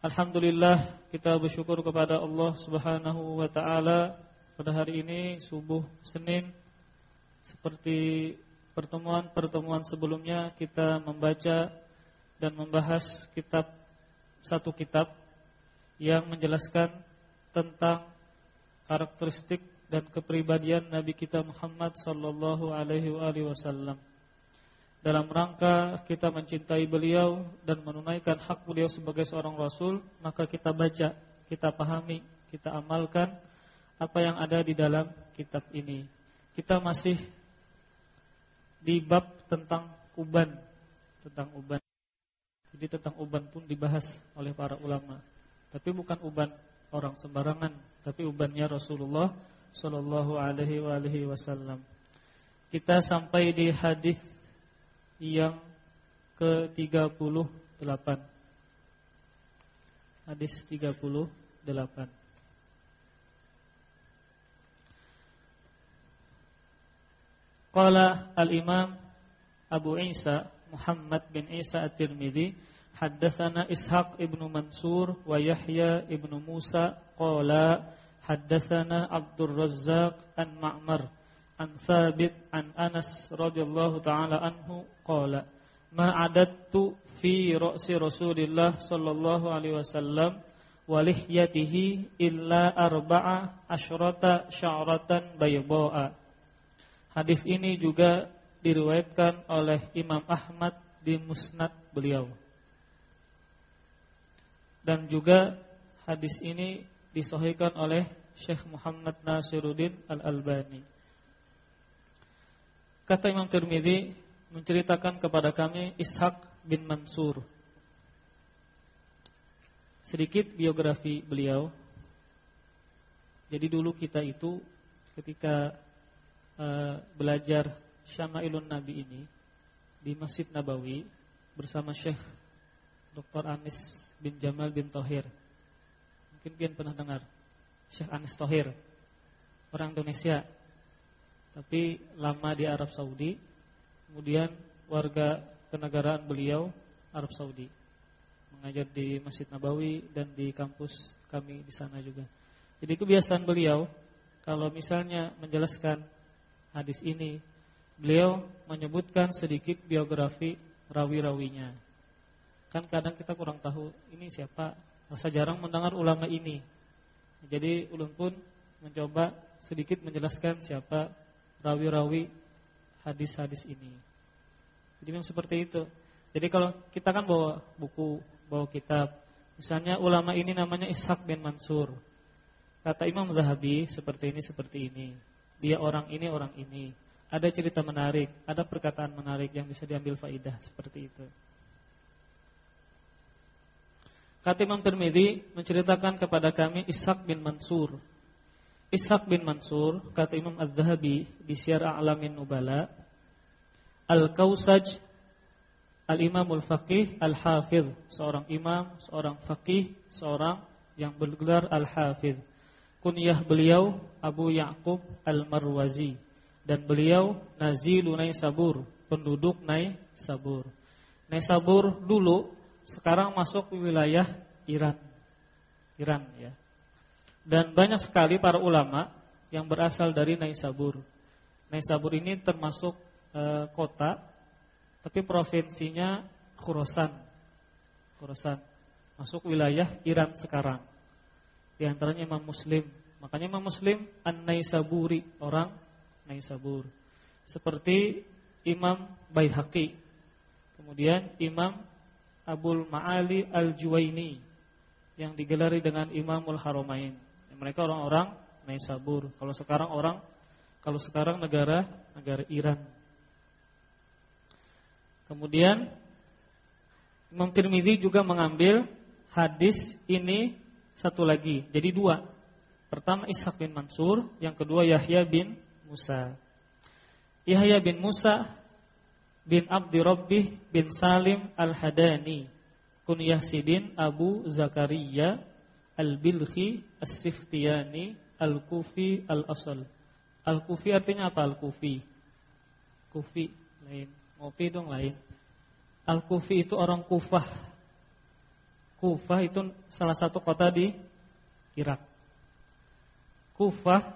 Alhamdulillah kita bersyukur kepada Allah Subhanahu wa taala. Pada hari ini subuh Senin seperti pertemuan-pertemuan sebelumnya kita membaca dan membahas kitab satu kitab yang menjelaskan tentang karakteristik dan kepribadian Nabi kita Muhammad sallallahu alaihi wasallam dalam rangka kita mencintai beliau dan menunaikan hak beliau sebagai seorang rasul, maka kita baca, kita pahami, kita amalkan apa yang ada di dalam kitab ini. Kita masih di bab tentang uban, tentang uban. Jadi tentang uban pun dibahas oleh para ulama. Tapi bukan uban orang sembarangan, tapi ubannya Rasulullah sallallahu alaihi wasallam. Kita sampai di hadis yang ke-38 Hadis 38 Qala al-Imam Abu Isa Muhammad bin Isa At-Tirmidzi haddatsana Ishaq ibnu Mansur wa Yahya ibnu Musa qala haddatsana Abdul Razzaq an Ma'mar an Thabit an Anas radhiyallahu taala anhu qala ma adattu fi ra'si Rasulillah sallallahu alaihi wasallam wa lihyatihi illa arba'a asyrata sya'ratan bayda'a Hadis ini juga diriwayatkan oleh Imam Ahmad di Musnad beliau. Dan juga hadis ini disahihkan oleh Syekh Muhammad Nasiruddin Al-Albani. Kata Imam Tirmidzi menceritakan kepada kami Ishaq bin Mansur. Sedikit biografi beliau. Jadi dulu kita itu ketika uh, belajar Syama'ilun Nabi ini di Masjid Nabawi bersama Syekh Dr. Anis bin Jamal bin Tohir. Mungkin kalian pernah dengar Syekh Anis Tohir, orang Indonesia tapi lama di Arab Saudi, kemudian warga kenegaraan beliau Arab Saudi. Mengajar di Masjid Nabawi dan di kampus kami di sana juga. Jadi kebiasaan beliau kalau misalnya menjelaskan hadis ini, beliau menyebutkan sedikit biografi rawi-rawinya. Kan kadang kita kurang tahu ini siapa, masa jarang mendengar ulama ini. Jadi ulun pun mencoba sedikit menjelaskan siapa rawi-rawi hadis-hadis ini. Jadi memang seperti itu. Jadi kalau kita kan bawa buku, bawa kitab. Misalnya ulama ini namanya Ishaq bin Mansur. Kata Imam Zahabi seperti ini, seperti ini. Dia orang ini, orang ini. Ada cerita menarik, ada perkataan menarik yang bisa diambil faidah seperti itu. Kata Imam Tirmidzi menceritakan kepada kami Ishaq bin Mansur Ishaq bin Mansur kata Imam Az-Zahabi di Syiar A'lamin Nubala Al-Kausaj Al-Imamul Faqih Al-Hafidh seorang imam, seorang faqih, seorang yang bergelar Al-Hafidh. Kunyah beliau Abu Ya'qub Al-Marwazi dan beliau Nazilunai Sabur, penduduk Nai Sabur. Nai Sabur dulu sekarang masuk wilayah Iran. Iran ya. Dan banyak sekali para ulama yang berasal dari Naisabur. Naisabur ini termasuk e, kota tapi provinsinya Khurasan. Khurasan. Masuk wilayah Iran sekarang. Di antaranya Imam Muslim. Makanya Imam Muslim An-Naisaburi, orang Naisabur. Seperti Imam Baihaqi. Kemudian Imam Abul Ma'ali Al-Juwaini yang digelari dengan Imamul Haramain. Mereka orang-orang Naisabur. Kalau sekarang orang kalau sekarang negara negara Iran. Kemudian Imam Tirmidzi juga mengambil hadis ini satu lagi. Jadi dua. Pertama Ishaq bin Mansur, yang kedua Yahya bin Musa. Yahya bin Musa bin Abdi Rabbih bin Salim Al-Hadani kunyah Sidin Abu Zakaria Al-Bilhi As-Siftiyani Al-Kufi Al-Asal Al-Kufi artinya apa Al-Kufi? Kufi lain Ngopi dong lain Al-Kufi itu orang Kufah Kufah itu salah satu kota di Irak. Kufah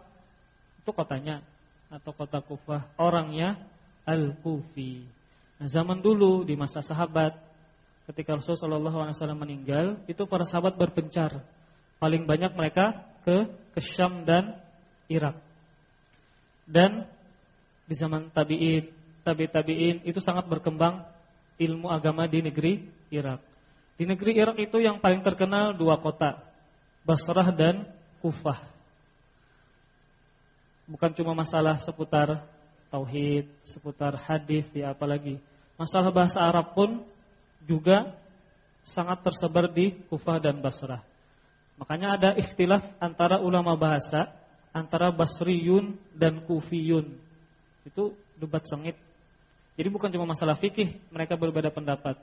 itu kotanya atau kota Kufah, orangnya Al-Kufi. Nah, zaman dulu di masa sahabat ketika Rasulullah SAW meninggal, itu para sahabat berpencar. Paling banyak mereka ke ke Syam dan Irak. Dan di zaman tabi'in, tabi tabi'in itu sangat berkembang ilmu agama di negeri Irak. Di negeri Irak itu yang paling terkenal dua kota, Basrah dan Kufah. Bukan cuma masalah seputar tauhid, seputar hadis ya apalagi. Masalah bahasa Arab pun juga sangat tersebar di Kufah dan Basrah. Makanya ada ikhtilaf antara ulama bahasa antara Basriyun dan Kufiyun. Itu debat sengit. Jadi bukan cuma masalah fikih mereka berbeda pendapat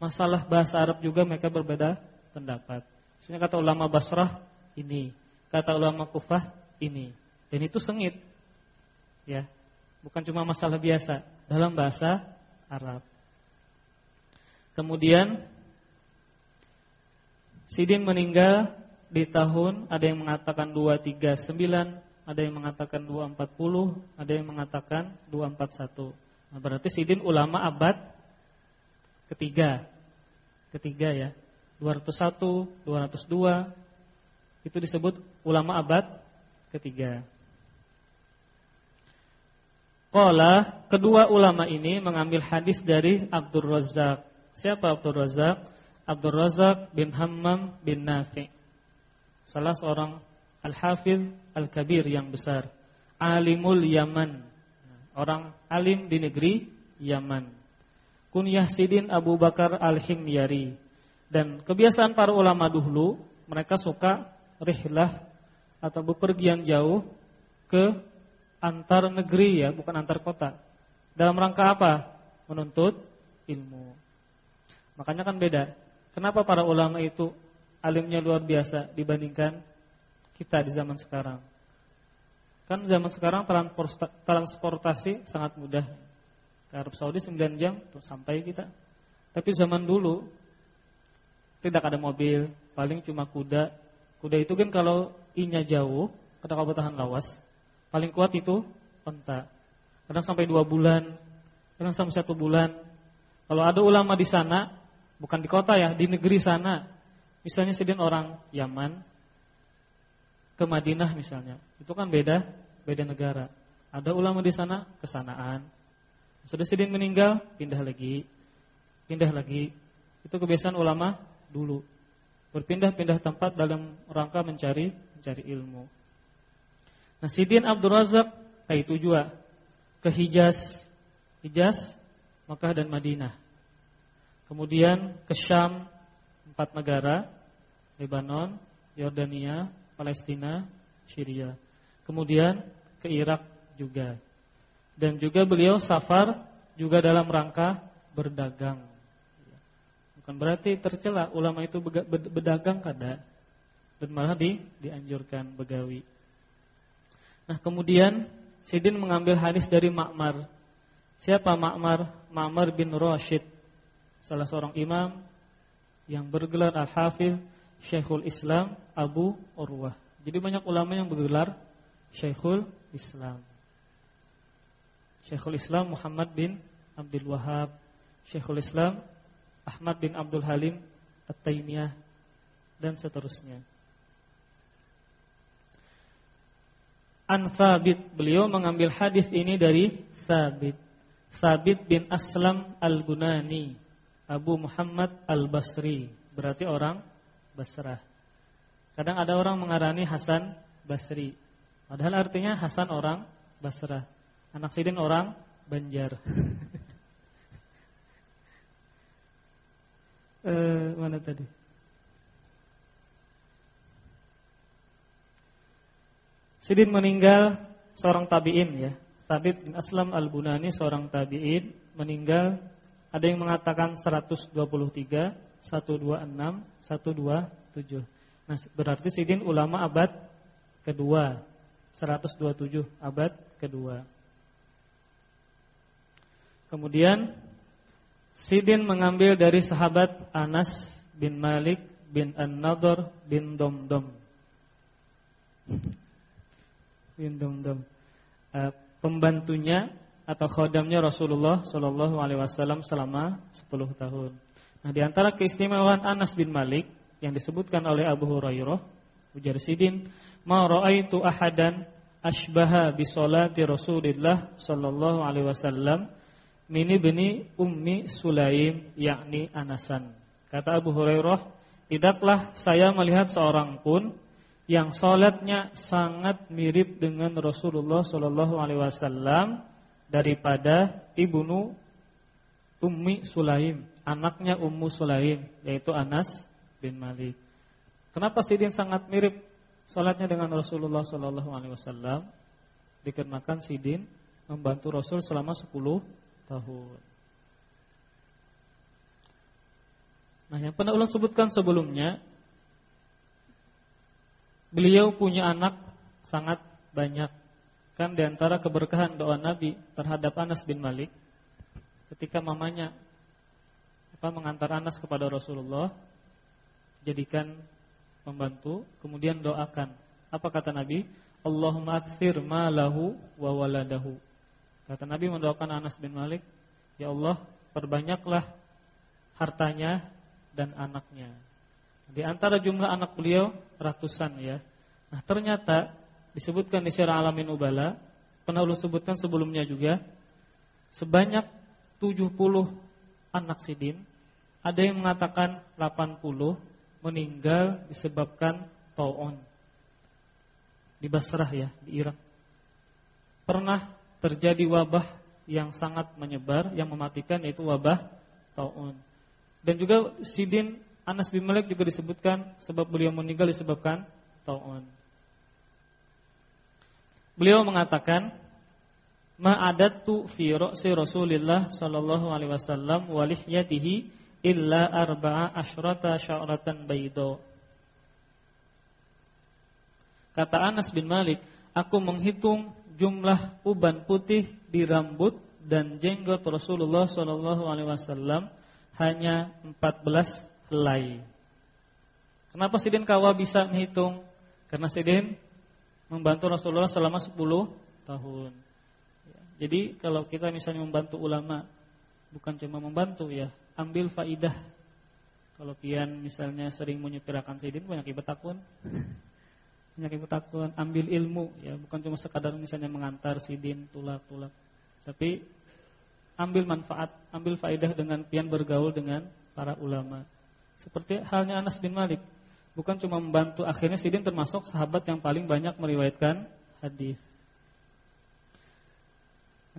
masalah bahasa Arab juga mereka berbeda pendapat. Misalnya kata ulama Basrah ini, kata ulama Kufah ini. Dan itu sengit. Ya. Bukan cuma masalah biasa dalam bahasa Arab. Kemudian Sidin meninggal di tahun ada yang mengatakan 239, ada yang mengatakan 240, ada yang mengatakan 241. Nah, berarti Sidin ulama abad ketiga. Ketiga ya. 201, 202 itu disebut ulama abad ketiga. Qala kedua ulama ini mengambil hadis dari Abdul Razak. Siapa Abdul Razak? Abdul Razak bin Hammam bin Nafi. Salah seorang al-hafiz al-kabir yang besar. Alimul Yaman. Orang alim di negeri Yaman kunyah Sidin Abu Bakar Al-Himyari. Dan kebiasaan para ulama dulu, mereka suka rihlah atau bepergian jauh ke antar negeri ya, bukan antar kota. Dalam rangka apa? Menuntut ilmu. Makanya kan beda. Kenapa para ulama itu alimnya luar biasa dibandingkan kita di zaman sekarang? Kan zaman sekarang transportasi sangat mudah ke Arab Saudi 9 jam untuk sampai kita. Tapi zaman dulu tidak ada mobil, paling cuma kuda. Kuda itu kan kalau inya jauh, kata kalau bertahan lawas, paling kuat itu onta. Kadang sampai dua bulan, kadang sampai satu bulan. Kalau ada ulama di sana, bukan di kota ya, di negeri sana, misalnya sedin orang Yaman ke Madinah misalnya, itu kan beda, beda negara. Ada ulama di sana kesanaan, sudah sidin meninggal, pindah lagi. Pindah lagi. Itu kebiasaan ulama dulu. Berpindah-pindah tempat dalam rangka mencari mencari ilmu. Nah, Sidin Abdul Razak kayak itu juga ke Hijaz, Hijaz, Makkah dan Madinah. Kemudian ke Syam, empat negara, Lebanon, Yordania, Palestina, Syria. Kemudian ke Irak juga. Dan juga beliau safar juga dalam rangka berdagang. Bukan berarti tercela ulama itu berdagang kada dan malah di, dianjurkan begawi. Nah, kemudian Sidin mengambil hadis dari Ma'mar. Siapa Ma'mar? Ma'mar bin Rashid, salah seorang imam yang bergelar Al-Hafiz Syekhul Islam Abu Urwah. Jadi banyak ulama yang bergelar Syekhul Islam. Syekhul Islam Muhammad bin Abdul Wahab, Syekhul Islam Ahmad bin Abdul Halim At-Taimiyah dan seterusnya. An Thabit, beliau mengambil hadis ini dari Thabit. Thabit bin Aslam Al-Bunani, Abu Muhammad Al-Basri, berarti orang Basrah. Kadang ada orang mengarani Hasan Basri. Padahal artinya Hasan orang Basrah. Anak Sidin orang Banjar. eh, mana tadi? Sidin meninggal seorang tabi'in ya. Tabib bin Aslam Al-Bunani seorang tabi'in meninggal ada yang mengatakan 123, 126, 127. Nah, berarti Sidin ulama abad kedua. 127 abad kedua. Kemudian Sidin mengambil dari sahabat Anas bin Malik bin An-Nadhr bin Domdom. bin Domdom. Uh, pembantunya atau khodamnya Rasulullah Shallallahu alaihi wasallam selama 10 tahun. Nah, di antara keistimewaan Anas bin Malik yang disebutkan oleh Abu Hurairah, ujar Sidin, "Ma raaitu ahadan ashbaha bi salati Rasulillah sallallahu alaihi wasallam Mini bini Ummi Sulaim yakni Anasan. Kata Abu Hurairah, tidaklah saya melihat seorang pun yang salatnya sangat mirip dengan Rasulullah Shallallahu Alaihi Wasallam daripada ibnu Ummi Sulaim, anaknya Ummu Sulaim, yaitu Anas bin Malik. Kenapa Sidin sangat mirip salatnya dengan Rasulullah Shallallahu Alaihi Wasallam? Dikarenakan Sidin membantu Rasul selama 10 tahun. Nah, yang pernah ulun sebutkan sebelumnya, beliau punya anak sangat banyak. Kan di antara keberkahan doa Nabi terhadap Anas bin Malik ketika mamanya apa mengantar Anas kepada Rasulullah, jadikan membantu, kemudian doakan. Apa kata Nabi? Allahumma aktsir malahu wa waladahu. Kata Nabi mendoakan Anas bin Malik, "Ya Allah, perbanyaklah hartanya dan anaknya." Di antara jumlah anak beliau ratusan ya. Nah, ternyata disebutkan di Syarah Alamin Ubala, pernah ulun sebutkan sebelumnya juga, sebanyak 70 anak sidin, ada yang mengatakan 80 meninggal disebabkan taun di Basrah ya, di Irak. Pernah terjadi wabah yang sangat menyebar yang mematikan yaitu wabah taun. Dan juga Sidin Anas bin Malik juga disebutkan sebab beliau meninggal disebabkan taun. Beliau mengatakan ma'adatu fi ra'si Rasulillah sallallahu alaihi wasallam wa lihyatihi illa arba'a asyrata sya'ratan bayda. Kata Anas bin Malik, aku menghitung jumlah uban putih di rambut dan jenggot Rasulullah Shallallahu Alaihi Wasallam hanya 14 helai. Kenapa Sidin Kawa bisa menghitung? Karena Sidin membantu Rasulullah selama 10 tahun. Jadi kalau kita misalnya membantu ulama, bukan cuma membantu ya, ambil faidah. Kalau pian misalnya sering menyepirakan Sidin banyak ibadah pun penyakit takut ambil ilmu ya bukan cuma sekadar misalnya mengantar sidin tulak-tulak tapi ambil manfaat ambil faedah dengan pian bergaul dengan para ulama seperti halnya Anas bin Malik bukan cuma membantu akhirnya sidin termasuk sahabat yang paling banyak meriwayatkan hadis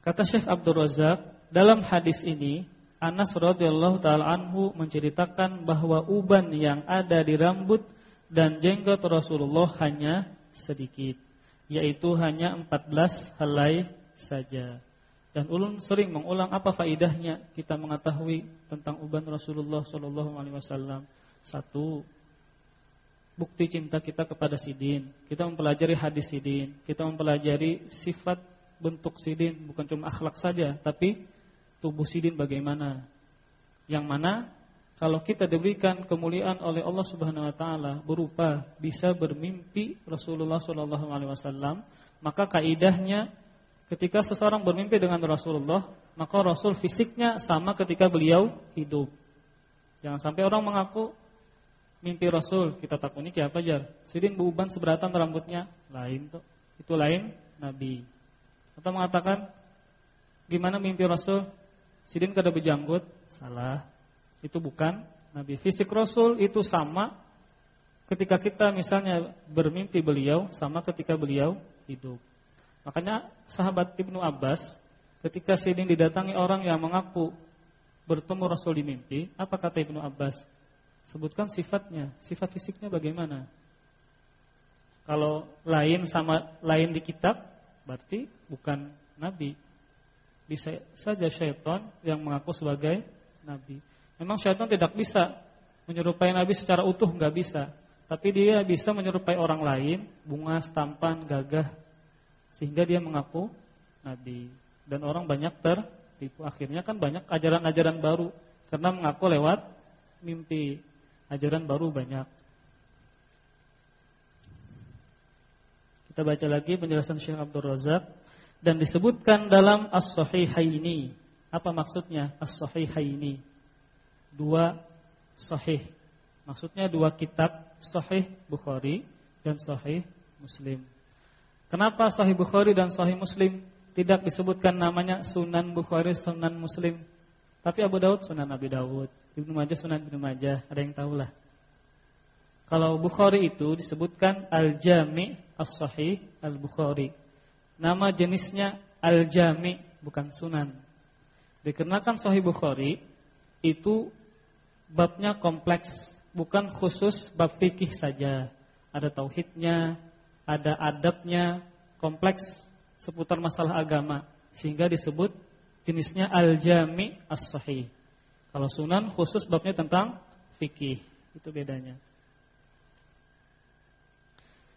kata Syekh Abdul Razak dalam hadis ini Anas radhiyallahu taala anhu menceritakan bahwa uban yang ada di rambut dan jenggot Rasulullah hanya sedikit, yaitu hanya 14 helai saja. Dan ulun sering mengulang apa faidahnya kita mengetahui tentang uban Rasulullah Shallallahu Alaihi Wasallam. Satu, bukti cinta kita kepada Sidin. Kita mempelajari hadis Sidin. Kita mempelajari sifat bentuk sidin, bukan cuma akhlak saja, tapi tubuh sidin bagaimana. Yang mana kalau kita diberikan kemuliaan oleh Allah Subhanahu wa taala berupa bisa bermimpi Rasulullah sallallahu alaihi wasallam, maka kaidahnya ketika seseorang bermimpi dengan Rasulullah, maka Rasul fisiknya sama ketika beliau hidup. Jangan sampai orang mengaku mimpi Rasul, kita takuni kayak apa jar? Sidin beruban seberatan rambutnya, lain tuh. Itu lain Nabi. Atau mengatakan gimana mimpi Rasul? Sidin kada berjanggut, salah. Itu bukan Nabi. Fisik Rasul itu sama ketika kita misalnya bermimpi beliau sama ketika beliau hidup. Makanya sahabat Ibnu Abbas ketika sidin didatangi orang yang mengaku bertemu Rasul di mimpi, apa kata Ibnu Abbas? Sebutkan sifatnya, sifat fisiknya bagaimana? Kalau lain sama lain di kitab, berarti bukan nabi. Bisa saja syaitan yang mengaku sebagai nabi. Memang syaitan tidak bisa menyerupai Nabi secara utuh, nggak bisa. Tapi dia bisa menyerupai orang lain, bunga, tampan, gagah, sehingga dia mengaku Nabi. Dan orang banyak tertipu. Akhirnya kan banyak ajaran-ajaran baru karena mengaku lewat mimpi. Ajaran baru banyak. Kita baca lagi penjelasan Syekh Abdul Razak dan disebutkan dalam As-Sahihaini. Apa maksudnya As-Sahihaini? dua sahih. Maksudnya dua kitab sahih Bukhari dan sahih Muslim. Kenapa sahih Bukhari dan sahih Muslim tidak disebutkan namanya Sunan Bukhari, Sunan Muslim? Tapi Abu Daud Sunan Abi Daud, Ibnu Majah Sunan Ibnu Majah, ada yang tahulah. Kalau Bukhari itu disebutkan Al-Jami' As-Sahih Al-Bukhari. Nama jenisnya Al-Jami' bukan Sunan. Dikarenakan Sahih Bukhari itu babnya kompleks, bukan khusus bab fikih saja. Ada tauhidnya, ada adabnya, kompleks seputar masalah agama sehingga disebut jenisnya al-jami' as-sahih. Kalau sunan khusus babnya tentang fikih, itu bedanya.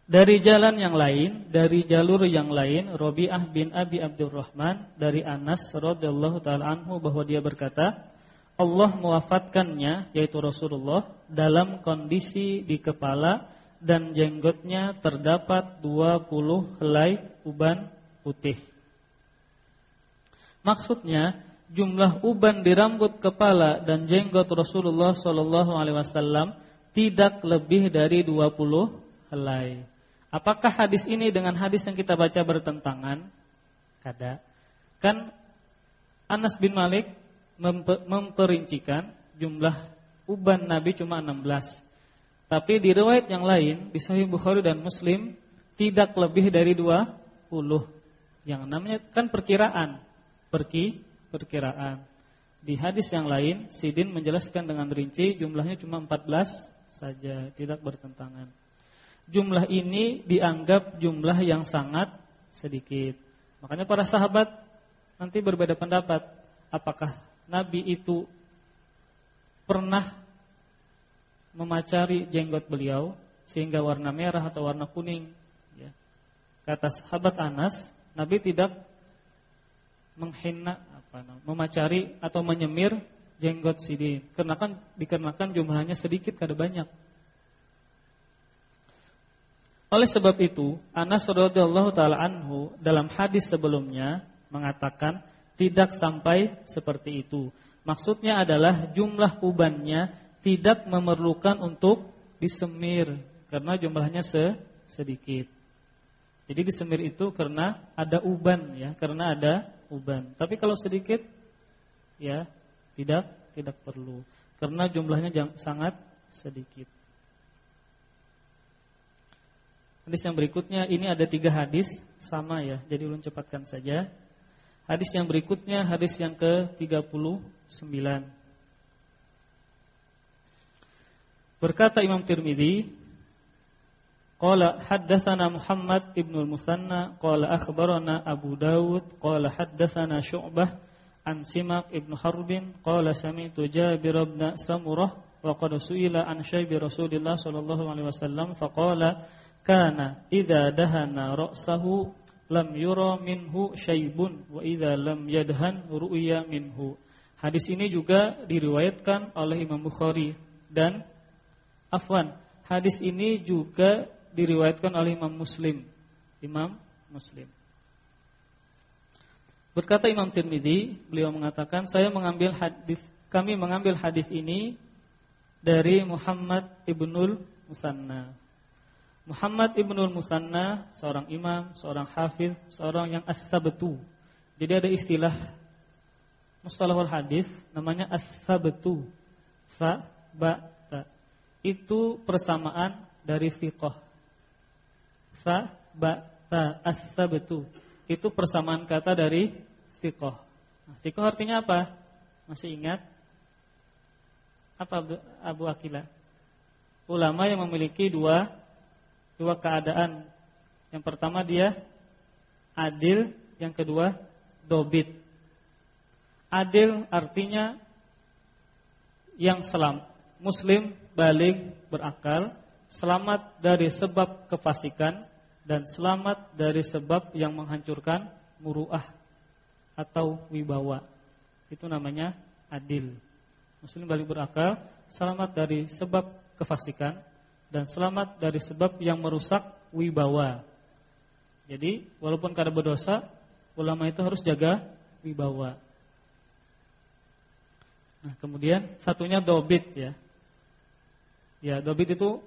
Dari jalan yang lain, dari jalur yang lain, Robi'ah bin Abi Abdurrahman dari Anas radhiyallahu taala anhu bahwa dia berkata, Allah mewafatkannya yaitu Rasulullah dalam kondisi di kepala dan jenggotnya terdapat 20 helai uban putih. Maksudnya jumlah uban di rambut kepala dan jenggot Rasulullah Shallallahu alaihi wasallam tidak lebih dari 20 helai. Apakah hadis ini dengan hadis yang kita baca bertentangan? Kada. Kan Anas bin Malik memperincikan jumlah uban Nabi cuma 16. Tapi di riwayat yang lain di Sahih Bukhari dan Muslim tidak lebih dari 20. Yang namanya kan perkiraan. Perki perkiraan. Di hadis yang lain Sidin menjelaskan dengan rinci jumlahnya cuma 14 saja, tidak bertentangan. Jumlah ini dianggap jumlah yang sangat sedikit. Makanya para sahabat nanti berbeda pendapat apakah Nabi itu pernah memacari jenggot beliau sehingga warna merah atau warna kuning. Ya. Kata sahabat Anas, Nabi tidak menghina apa memacari atau menyemir jenggot Sidin. Karena kan dikarenakan jumlahnya sedikit kada banyak. Oleh sebab itu, Anas radhiyallahu taala anhu dalam hadis sebelumnya mengatakan tidak sampai seperti itu. Maksudnya adalah jumlah ubannya tidak memerlukan untuk disemir karena jumlahnya sedikit. Jadi disemir itu karena ada uban ya, karena ada uban. Tapi kalau sedikit ya tidak tidak perlu karena jumlahnya sangat sedikit. Hadis yang berikutnya ini ada tiga hadis sama ya, jadi ulun cepatkan saja. Hadis yang berikutnya hadis yang ke-39. Berkata Imam Tirmizi, qala haddatsana Muhammad ibn al-Musanna. Qala akhbarana Abu Dawud. Qala haddatsana Syu'bah an Simak ibn Harbin. Qala sami'tu Jabir ibn Samurah wa qad su'ila an syaibi Rasulillah sallallahu alaihi wasallam faqala kana idza dahana ra'sahu lam yura minhu syaibun wa idza lam yadhan ru'ya minhu. Hadis ini juga diriwayatkan oleh Imam Bukhari. Dan afwan, hadis ini juga diriwayatkan oleh Imam Muslim. Imam Muslim. Berkata Imam Tirmidzi, beliau mengatakan, saya mengambil hadis kami mengambil hadis ini dari Muhammad ibnul Musanna. Muhammad ibnul Musanna seorang imam, seorang hafiz, seorang yang as-sabtu. Jadi ada istilah mustalahul hadis namanya as-sabtu. Fa ba ta. Itu persamaan dari fiqh. Fa ba ta as-sabtu. Itu persamaan kata dari fiqh. Nah, artinya apa? Masih ingat? Apa Abu Akila? Ulama yang memiliki dua dua keadaan. Yang pertama dia adil, yang kedua dobit. Adil artinya yang selam, muslim balik berakal, selamat dari sebab kefasikan dan selamat dari sebab yang menghancurkan muruah atau wibawa. Itu namanya adil. Muslim balik berakal, selamat dari sebab kefasikan dan selamat dari sebab yang merusak wibawa. Jadi, walaupun kada berdosa, ulama itu harus jaga wibawa. Nah, kemudian satunya dobit ya. Ya, dobit itu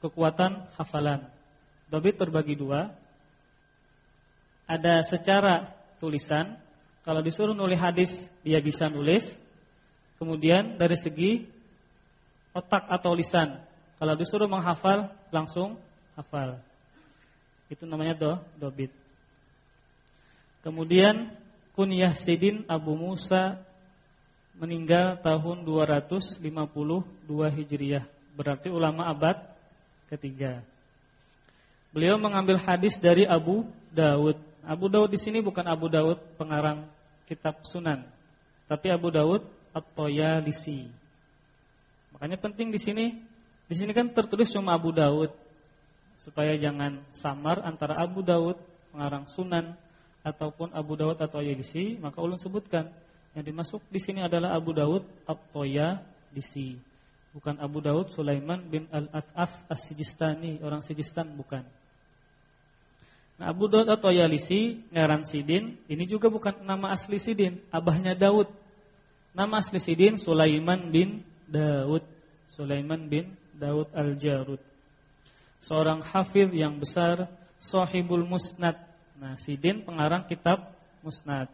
kekuatan hafalan. Dobit terbagi dua. Ada secara tulisan. Kalau disuruh nulis hadis, dia bisa nulis. Kemudian dari segi otak atau lisan. Kalau disuruh menghafal, langsung hafal. Itu namanya do, dobit. Kemudian kunyah Sidin Abu Musa meninggal tahun 252 Hijriah. Berarti ulama abad ketiga. Beliau mengambil hadis dari Abu Dawud. Abu Dawud di sini bukan Abu Dawud pengarang kitab Sunan, tapi Abu Dawud At-Toyalisi. Makanya penting di sini, di sini kan tertulis cuma Abu Dawud supaya jangan samar antara Abu Dawud pengarang Sunan ataupun Abu Dawud atau Yalisi, maka ulun sebutkan yang dimasuk di sini adalah Abu Daud At-Toyalisi. Bukan Abu Daud Sulaiman bin Al-Athaf As-Sijistani, orang Sijistan bukan. Nah, Abu Daud At-Toyalisi, ngaran Sidin, ini juga bukan nama asli Sidin, abahnya Daud. Nama asli Sidin Sulaiman bin Daud. Sulaiman bin Daud Al-Jarud. Seorang hafiz yang besar, sahibul musnad. Nah, Sidin pengarang kitab Musnad.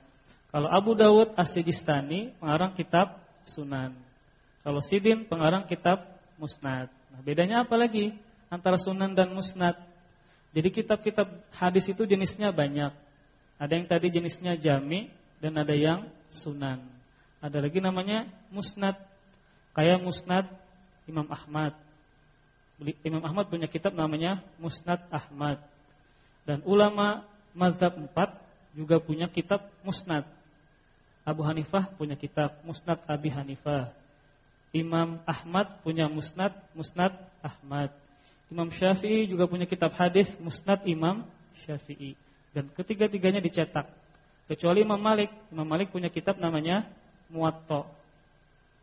Kalau Abu Dawud As-Sijistani pengarang kitab Sunan. Kalau Sidin pengarang kitab Musnad. Nah, bedanya apa lagi antara Sunan dan Musnad? Jadi kitab-kitab hadis itu jenisnya banyak. Ada yang tadi jenisnya jami dan ada yang sunan. Ada lagi namanya musnad. Kayak musnad Imam Ahmad. Imam Ahmad punya kitab namanya Musnad Ahmad. Dan ulama mazhab 4 juga punya kitab Musnad. Abu Hanifah punya kitab Musnad Abi Hanifah. Imam Ahmad punya Musnad Musnad Ahmad. Imam Syafi'i juga punya kitab hadis Musnad Imam Syafi'i. Dan ketiga-tiganya dicetak. Kecuali Imam Malik. Imam Malik punya kitab namanya Muwatta.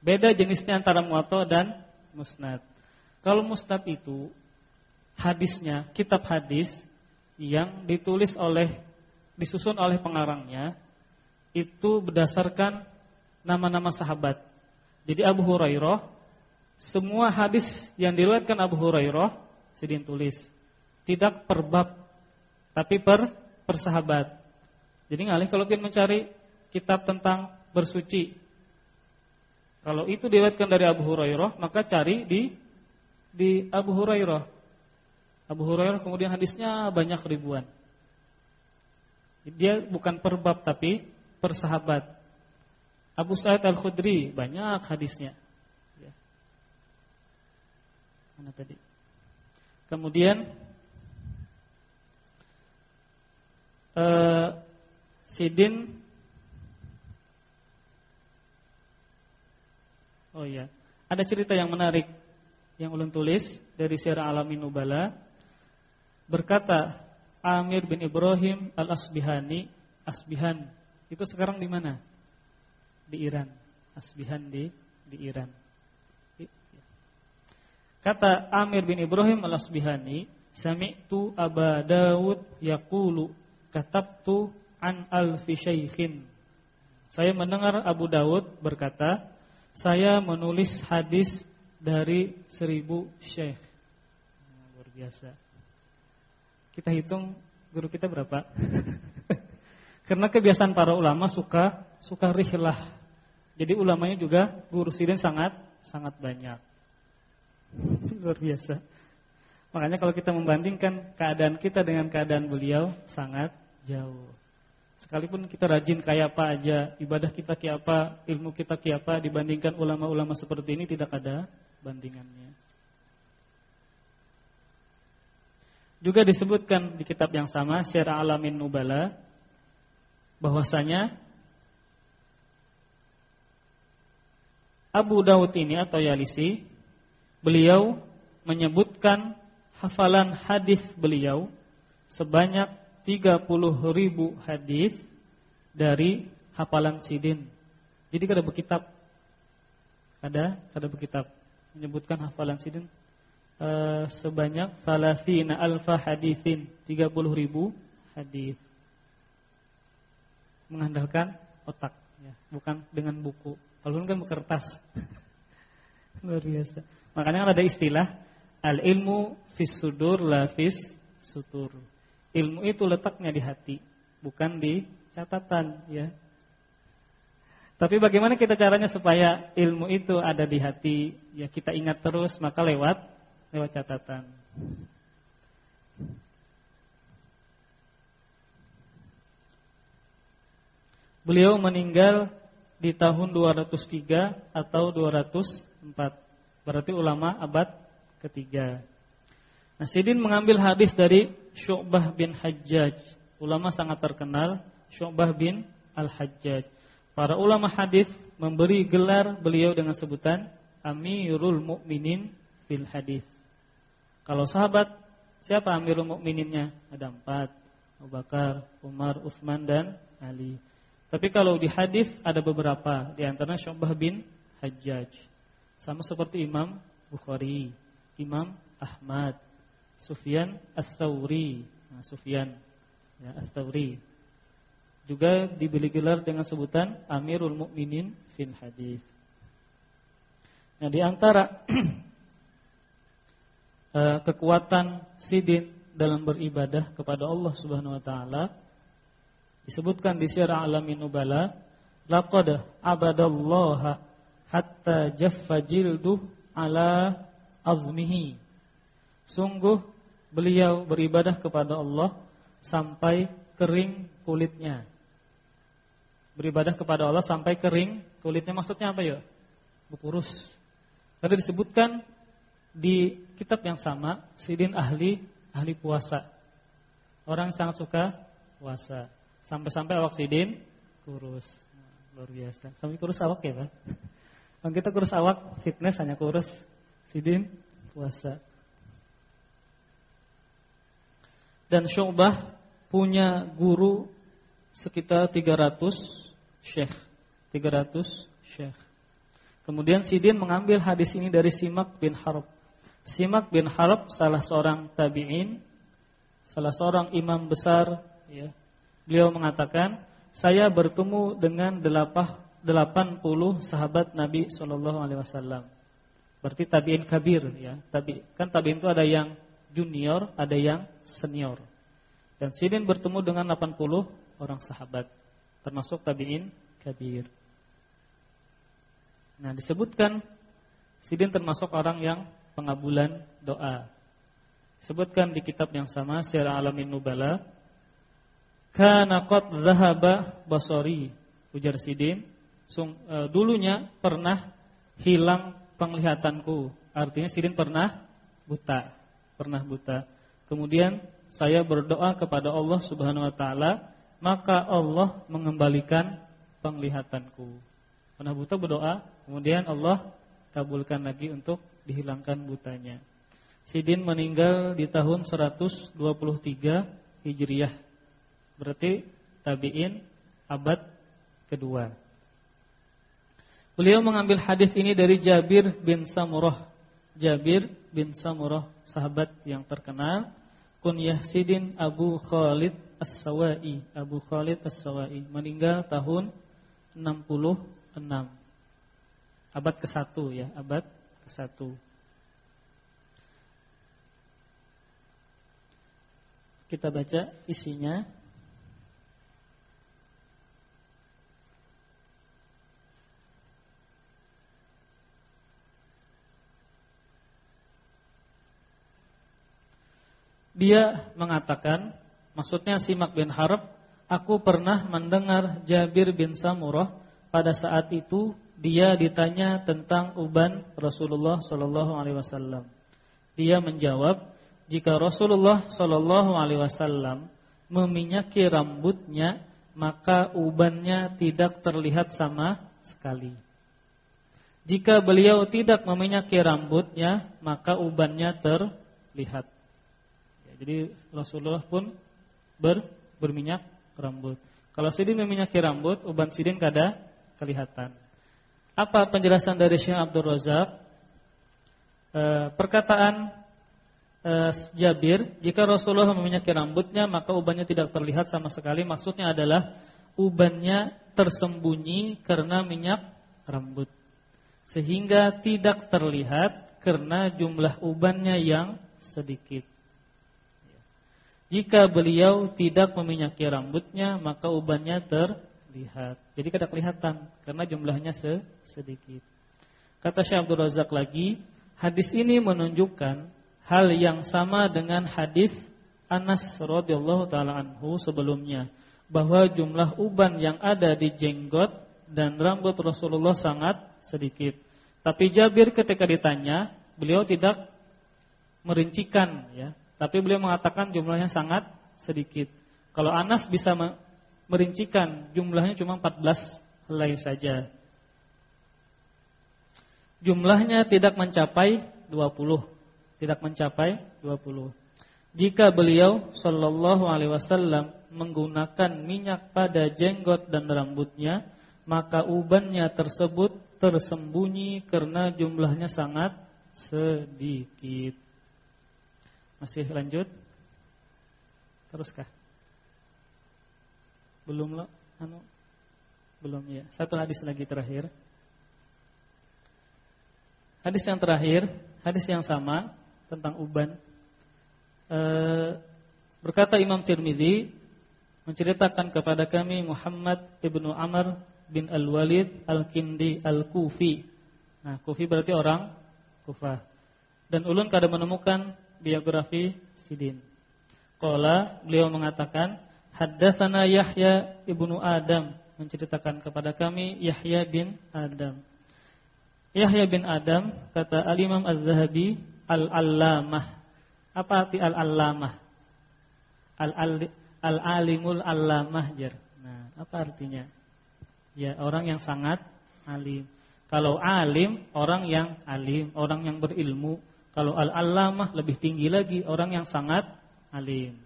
Beda jenisnya antara Muwatta dan Musnad. Kalau Musnad itu hadisnya, kitab hadis yang ditulis oleh disusun oleh pengarangnya itu berdasarkan nama-nama sahabat. Jadi Abu Hurairah semua hadis yang diriwayatkan Abu Hurairah sedin tulis. Tidak per bab tapi per persahabat. Jadi ngalih kalau kita mencari kitab tentang bersuci. Kalau itu diriwayatkan dari Abu Hurairah, maka cari di di Abu Hurairah. Abu Hurairah kemudian hadisnya banyak ribuan. Dia bukan per bab tapi persahabat. Abu Sa'id Al-Khudri banyak hadisnya. Ya. Mana tadi? Kemudian uh, Sidin Oh iya, ada cerita yang menarik yang ulun tulis dari Sirah Alamin Nubala berkata Amir bin Ibrahim Al-Asbihani, Asbihan. Itu sekarang di mana? Di Iran. Asbihan di di Iran. Kata Amir bin Ibrahim Al-Asbihani, Sami'tu Aba Dawud yaqulu katabtu an alfi syaikhin. Saya mendengar Abu Dawud berkata, saya menulis hadis dari seribu syekh. Luar biasa. Kita hitung guru kita berapa? Karena kebiasaan para ulama suka suka rihlah. Jadi ulamanya juga guru sidin sangat sangat banyak. Luar biasa. Makanya kalau kita membandingkan keadaan kita dengan keadaan beliau sangat jauh. Sekalipun kita rajin kayak apa aja, ibadah kita kayak apa, ilmu kita kayak apa dibandingkan ulama-ulama seperti ini tidak ada bandingannya. Juga disebutkan di kitab yang sama Syara Alamin Nubala bahwasanya Abu Daud ini atau Yalisi beliau menyebutkan hafalan hadis beliau sebanyak 30 ribu hadis dari hafalan sidin. Jadi kada berkitab. Ada, kada berkitab. Menyebutkan hafalan sidin uh, sebanyak salasina alfa hadisin. 30 ribu hadis. Mengandalkan otak. Ya, bukan dengan buku. Kalau kan kertas. Luar biasa. Makanya ada istilah Al ilmu fis sudur la fis sutur. Ilmu itu letaknya di hati, bukan di catatan ya. Tapi bagaimana kita caranya supaya ilmu itu ada di hati, ya kita ingat terus maka lewat lewat catatan. Beliau meninggal di tahun 203 atau 204. Berarti ulama abad ketiga. Nah, Sidin mengambil hadis dari Syu'bah bin Hajjaj. Ulama sangat terkenal, Syu'bah bin Al-Hajjaj. Para ulama hadis memberi gelar beliau dengan sebutan Amirul Mukminin fil hadis. Kalau sahabat, siapa Amirul Mukmininnya? Ada empat. Abu Bakar, Umar, Utsman dan Ali. Tapi kalau di hadis ada beberapa, di antaranya Syu'bah bin Hajjaj. Sama seperti Imam Bukhari, Imam Ahmad, Sufyan Ats-Tsauri. Nah, Sufyan ya, Ats-Tsauri. Juga diberi gelar dengan sebutan Amirul Mukminin fil hadis. Nah, di antara uh, kekuatan sidin dalam beribadah kepada Allah Subhanahu wa taala disebutkan di Syiar Alamin Nubala laqad abadallaha hatta jaffa jilduh ala azmihi. Sungguh beliau beribadah kepada Allah sampai kering kulitnya. Beribadah kepada Allah sampai kering kulitnya maksudnya apa ya? Berkurus. Tadi disebutkan di kitab yang sama, Sidin ahli ahli puasa. Orang sangat suka puasa. Sampai-sampai awak Sidin kurus. Luar biasa. Sampai kurus awak ya, Pak? Kalau kita kurus awak, fitness hanya kurus Sidin puasa. Dan Syu'bah punya guru sekitar 300 syekh. 300 syekh. Kemudian Sidin mengambil hadis ini dari Simak bin Harb. Simak bin Harb salah seorang tabi'in, salah seorang imam besar ya. Beliau mengatakan, "Saya bertemu dengan 80 sahabat Nabi sallallahu alaihi wasallam." Berarti tabiin kabir ya. Tabi kan tabiin itu ada yang junior, ada yang senior. Dan Sidin bertemu dengan 80 orang sahabat termasuk tabiin kabir. Nah, disebutkan Sidin termasuk orang yang pengabulan doa. Disebutkan di kitab yang sama Syiar Alamin Nubala, kana qad basari. Ujar Sidin, dulunya pernah hilang penglihatanku. Artinya Sirin pernah buta, pernah buta. Kemudian saya berdoa kepada Allah Subhanahu wa taala, maka Allah mengembalikan penglihatanku. Pernah buta berdoa, kemudian Allah kabulkan lagi untuk dihilangkan butanya. Sidin meninggal di tahun 123 Hijriyah. Berarti tabi'in abad kedua. Beliau mengambil hadis ini dari Jabir bin Samurah. Jabir bin Samurah, sahabat yang terkenal, kunyah Sidin Abu Khalid As-Sawai, Abu Khalid As-Sawai, meninggal tahun 66. Abad ke-1 ya, abad ke-1. Kita baca isinya. Dia mengatakan, maksudnya Simak bin Harb, aku pernah mendengar Jabir bin Samurah pada saat itu dia ditanya tentang uban Rasulullah Shallallahu alaihi wasallam. Dia menjawab, jika Rasulullah Shallallahu alaihi wasallam meminyaki rambutnya, maka ubannya tidak terlihat sama sekali. Jika beliau tidak meminyaki rambutnya, maka ubannya terlihat. Jadi Rasulullah pun ber, berminyak rambut. Kalau sidin meminyaki rambut, uban sidin kada kelihatan. Apa penjelasan dari Syekh Abdul Razak? E, perkataan e, Jabir, jika Rasulullah meminyaki rambutnya, maka ubannya tidak terlihat sama sekali. Maksudnya adalah ubannya tersembunyi karena minyak rambut. Sehingga tidak terlihat karena jumlah ubannya yang sedikit. Jika beliau tidak meminyaki rambutnya, maka ubannya terlihat. Jadi tidak kelihatan karena jumlahnya sedikit. Kata Syekh Abdul Razak lagi, hadis ini menunjukkan hal yang sama dengan hadis Anas radhiyallahu taala anhu sebelumnya, bahwa jumlah uban yang ada di jenggot dan rambut Rasulullah sangat sedikit. Tapi Jabir ketika ditanya, beliau tidak merincikan ya, tapi beliau mengatakan jumlahnya sangat sedikit. Kalau Anas bisa merincikan jumlahnya cuma 14 helai saja. Jumlahnya tidak mencapai 20. Tidak mencapai 20. Jika beliau sallallahu alaihi wasallam menggunakan minyak pada jenggot dan rambutnya, maka ubannya tersebut tersembunyi karena jumlahnya sangat sedikit. Masih lanjut? Teruskah? Belum lo? Anu? Belum ya. Satu hadis lagi terakhir. Hadis yang terakhir, hadis yang sama tentang uban. E, berkata Imam Tirmidzi menceritakan kepada kami Muhammad ibnu Amr bin Al Walid Al Kindi Al Kufi. Nah, Kufi berarti orang Kufah. Dan ulun kada menemukan biografi Sidin. Qala beliau mengatakan haddatsana Yahya ibnu Adam menceritakan kepada kami Yahya bin Adam. Yahya bin Adam kata Al-Imam Az-Zahabi Al-Allamah. Apa arti Al-Allamah? Al-Alimul Allamah jar. Nah, apa artinya? Ya, orang yang sangat alim. Kalau alim, orang yang alim, orang yang berilmu. Kalau al-allamah lebih tinggi lagi orang yang sangat alim.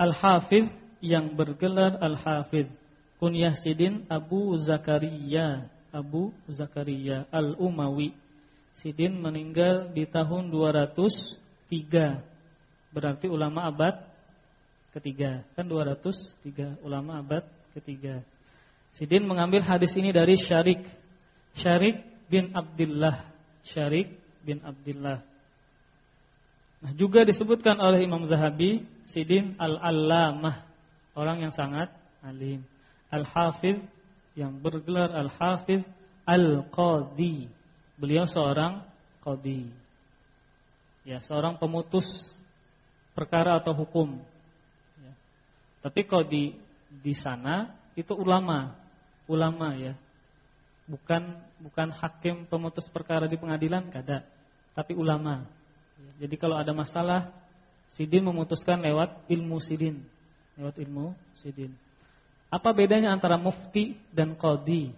Al-Hafiz yang bergelar Al-Hafiz kunyah Sidin Abu Zakaria. Abu Zakaria Al-Umawi. Sidin meninggal di tahun 203 Berarti ulama abad ketiga. Kan 203 ulama abad ketiga. Sidin mengambil hadis ini dari Syarik. Syarik bin Abdullah Syarik bin Abdullah Nah juga disebutkan oleh Imam Zahabi Sidin Al-Allamah Orang yang sangat alim. Al-Hafiz Yang bergelar Al-Hafiz Al-Qadi. Beliau seorang Qadi. Ya seorang pemutus Perkara atau hukum. Ya. Tapi Qadi di sana Itu ulama. Ulama ya bukan bukan hakim pemutus perkara di pengadilan kada, tapi ulama. Jadi kalau ada masalah, sidin memutuskan lewat ilmu sidin, lewat ilmu sidin. Apa bedanya antara mufti dan qadi?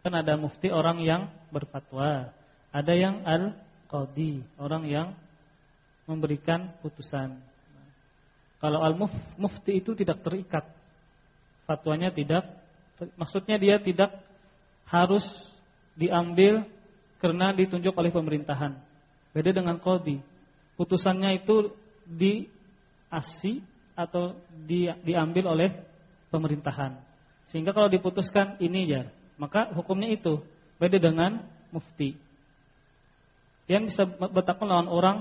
Kan ada mufti orang yang berfatwa, ada yang al-qadi, orang yang memberikan putusan. Kalau al-mufti itu tidak terikat. Fatwanya tidak maksudnya dia tidak harus diambil karena ditunjuk oleh pemerintahan. Beda dengan qadi. Putusannya itu diasi atau di, diambil oleh pemerintahan. Sehingga kalau diputuskan ini ya, maka hukumnya itu. Beda dengan mufti. Pian bisa bertakun lawan orang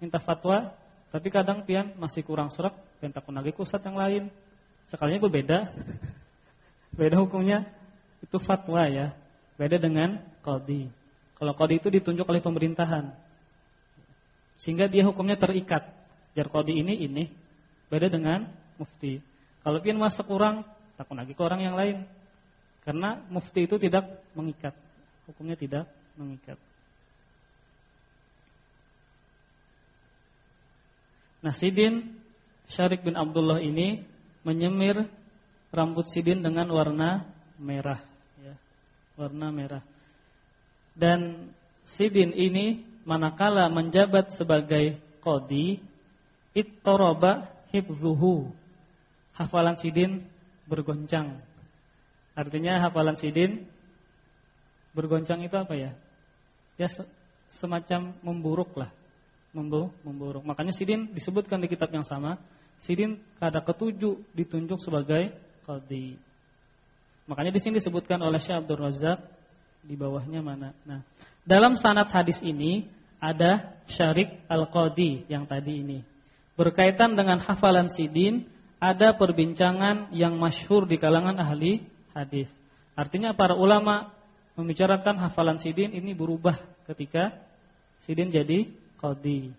minta fatwa tapi kadang pian masih kurang serak, pian takun lagi kusat yang lain. Sekalinya berbeda. Beda hukumnya itu fatwa ya. Beda dengan qadi. Kalau qadi itu ditunjuk oleh pemerintahan. Sehingga dia hukumnya terikat. Biar qadi ini ini beda dengan mufti. Kalau pian masuk kurang, takun lagi ke orang yang lain. Karena mufti itu tidak mengikat. Hukumnya tidak mengikat. Nah Sidin Syarik bin Abdullah ini menyemir rambut Sidin dengan warna merah Warna merah Dan Sidin ini manakala menjabat sebagai Qadi Ittoroba hibzuhu Hafalan Sidin bergoncang Artinya hafalan Sidin Bergoncang itu apa ya? Ya semacam memburuk lah membu memburuk. Makanya Sidin disebutkan di kitab yang sama, Sidin kada ketujuh ditunjuk sebagai qadi. Makanya di sini disebutkan oleh Syekh Abdul Razak di bawahnya mana. Nah, dalam sanad hadis ini ada Syarik Al-Qadi yang tadi ini. Berkaitan dengan hafalan Sidin, ada perbincangan yang masyhur di kalangan ahli hadis. Artinya para ulama membicarakan hafalan Sidin ini berubah ketika Sidin jadi qadi.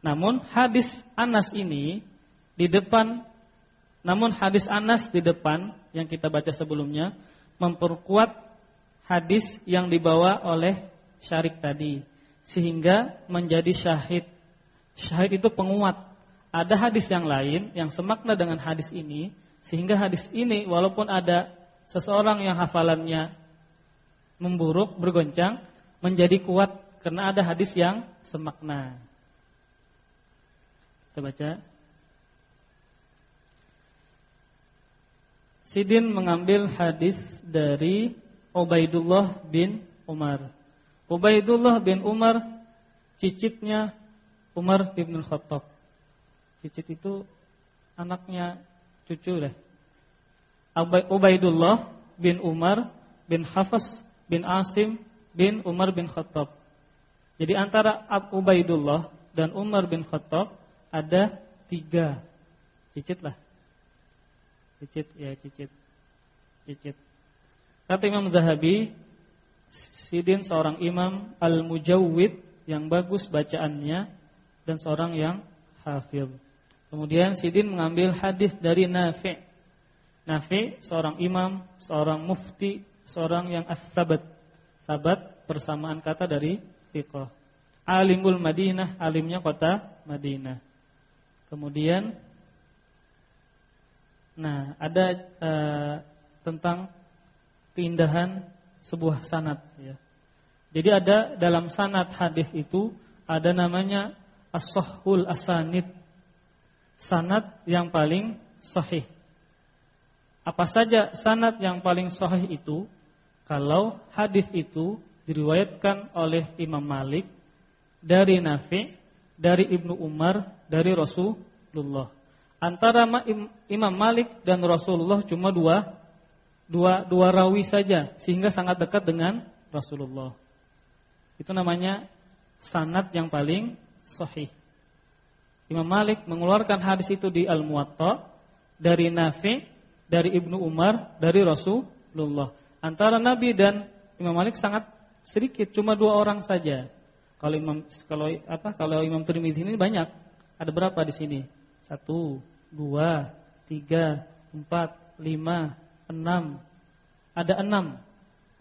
Namun hadis Anas ini di depan namun hadis Anas di depan yang kita baca sebelumnya memperkuat hadis yang dibawa oleh syarik tadi sehingga menjadi syahid. Syahid itu penguat. Ada hadis yang lain yang semakna dengan hadis ini sehingga hadis ini walaupun ada seseorang yang hafalannya memburuk, bergoncang menjadi kuat karena ada hadis yang semakna. Kita baca. Sidin mengambil hadis dari Ubaidullah bin Umar. Ubaidullah bin Umar cicitnya Umar bin Khattab. Cicit itu anaknya cucu deh. Ubaidullah bin Umar bin Hafs bin Asim bin Umar bin Khattab. Jadi antara Ubaidullah dan Umar bin Khattab ada tiga. Cicit lah. Cicit, ya cicit. Cicit. Kata Imam Zahabi, Sidin seorang imam al-mujawwid yang bagus bacaannya dan seorang yang hafil. Kemudian Sidin mengambil hadis dari Nafi'. Nafi' seorang imam, seorang mufti, seorang yang as-sabat. Sabat persamaan kata dari Fiqh. Alimul Madinah, alimnya kota Madinah. Kemudian nah, ada uh, tentang keindahan sebuah sanad ya. Jadi ada dalam sanad hadis itu ada namanya as-sahhul asanid. Sanad yang paling sahih. Apa saja sanad yang paling sahih itu? Kalau hadis itu diriwayatkan oleh Imam Malik dari Nafi, dari Ibnu Umar, dari Rasulullah. Antara Imam Malik dan Rasulullah cuma dua dua dua rawi saja sehingga sangat dekat dengan Rasulullah. Itu namanya sanad yang paling sahih. Imam Malik mengeluarkan hadis itu di Al-Muwatta dari Nafi, dari Ibnu Umar, dari Rasulullah. Antara Nabi dan Imam Malik sangat sedikit, cuma dua orang saja. Kalau Imam kalau apa? Kalau Imam Tirmidzi ini banyak. Ada berapa di sini? Satu, dua, tiga, empat, lima, enam. Ada enam.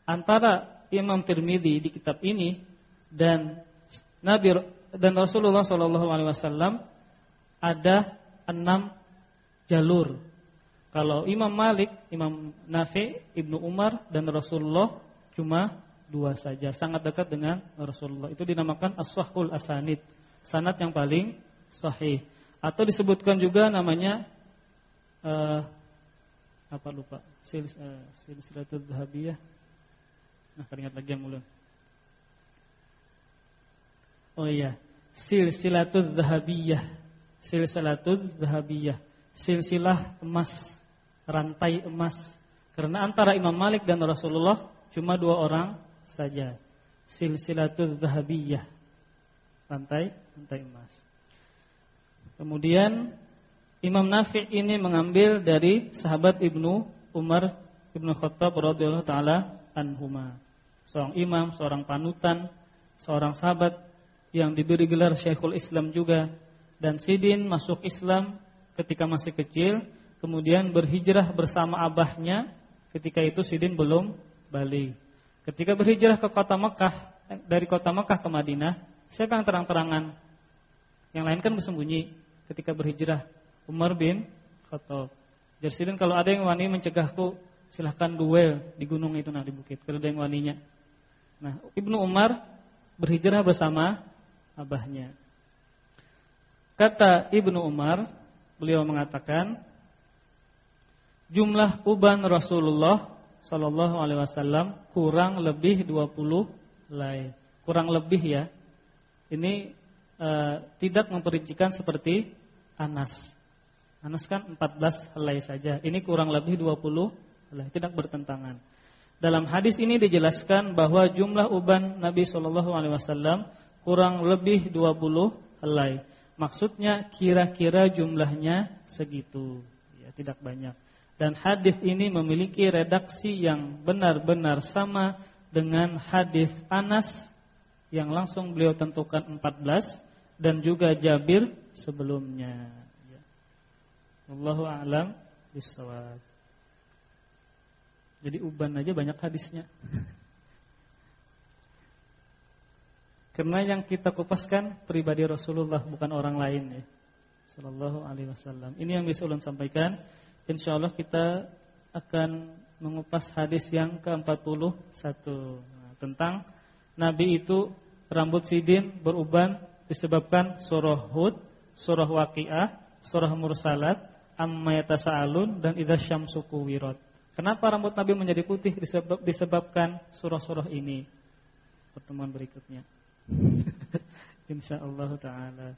Antara Imam Tirmidzi di kitab ini dan Nabi dan Rasulullah Shallallahu Alaihi Wasallam ada enam jalur. Kalau Imam Malik, Imam Nafi, Ibnu Umar dan Rasulullah cuma dua saja, sangat dekat dengan Rasulullah. Itu dinamakan as-sahhul asanid. sanad yang paling sahih. Atau disebutkan juga namanya uh, apa lupa? Sil, uh, silsilatul. Nah, teringat lagi yang ulun. Oh iya, silsilatul dhahabiyah. Silsilatul dhahabiyah. Silsilah emas, rantai emas. Karena antara Imam Malik dan Rasulullah cuma dua orang saja. Silsilatul dhahabiyah rantai rantai emas. Kemudian Imam Nafi' ini mengambil dari sahabat Ibnu Umar Ibnu Khattab radhiyallahu taala anhuma. Seorang imam, seorang panutan, seorang sahabat yang diberi gelar Syekhul Islam juga dan Sidin masuk Islam ketika masih kecil, kemudian berhijrah bersama abahnya ketika itu Sidin belum balik. Ketika berhijrah ke kota Mekah dari kota Mekah ke Madinah, Siapa yang terang-terangan? Yang lain kan bersembunyi ketika berhijrah. Umar bin Khattab. Jadi kalau ada yang wani mencegahku, silahkan duel di gunung itu nah di bukit. Kalau ada yang waninya. Nah, Ibnu Umar berhijrah bersama abahnya. Kata Ibnu Umar, beliau mengatakan, jumlah uban Rasulullah Sallallahu Alaihi Wasallam kurang lebih 20 lay. Kurang lebih ya, ini e, tidak memperincikan seperti Anas. Anas kan 14 helai saja. Ini kurang lebih 20 helai, tidak bertentangan. Dalam hadis ini dijelaskan bahwa jumlah uban Nabi Shallallahu alaihi wasallam kurang lebih 20 helai. Maksudnya kira-kira jumlahnya segitu, ya, tidak banyak. Dan hadis ini memiliki redaksi yang benar-benar sama dengan hadis Anas yang langsung beliau tentukan 14 dan juga Jabir sebelumnya. Ya. Allahu a'lam bishawab. Jadi uban aja banyak hadisnya. Karena yang kita kupaskan pribadi Rasulullah bukan orang lain ya. Sallallahu alaihi wasallam. Ini yang bisa ulun sampaikan. Insyaallah kita akan mengupas hadis yang ke-41 nah, tentang Nabi itu rambut sidin beruban disebabkan surah Hud, surah Waqiah, surah Mursalat, Amma yatasaalun dan idza syamsu kuwirat. Kenapa rambut Nabi menjadi putih disebab, disebabkan surah-surah ini? Pertemuan berikutnya. Insyaallah taala.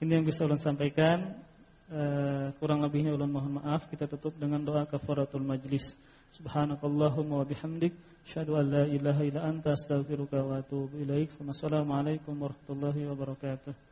Ini yang bisa ulun sampaikan. Uh, kurang lebihnya ulun mohon maaf. Kita tutup dengan doa kafaratul majlis. Subhanakallahumma wa bihamdik asyhadu an la ilaha illa anta astaghfiruka wa atubu ilaik. Wassalamualaikum warahmatullahi wabarakatuh.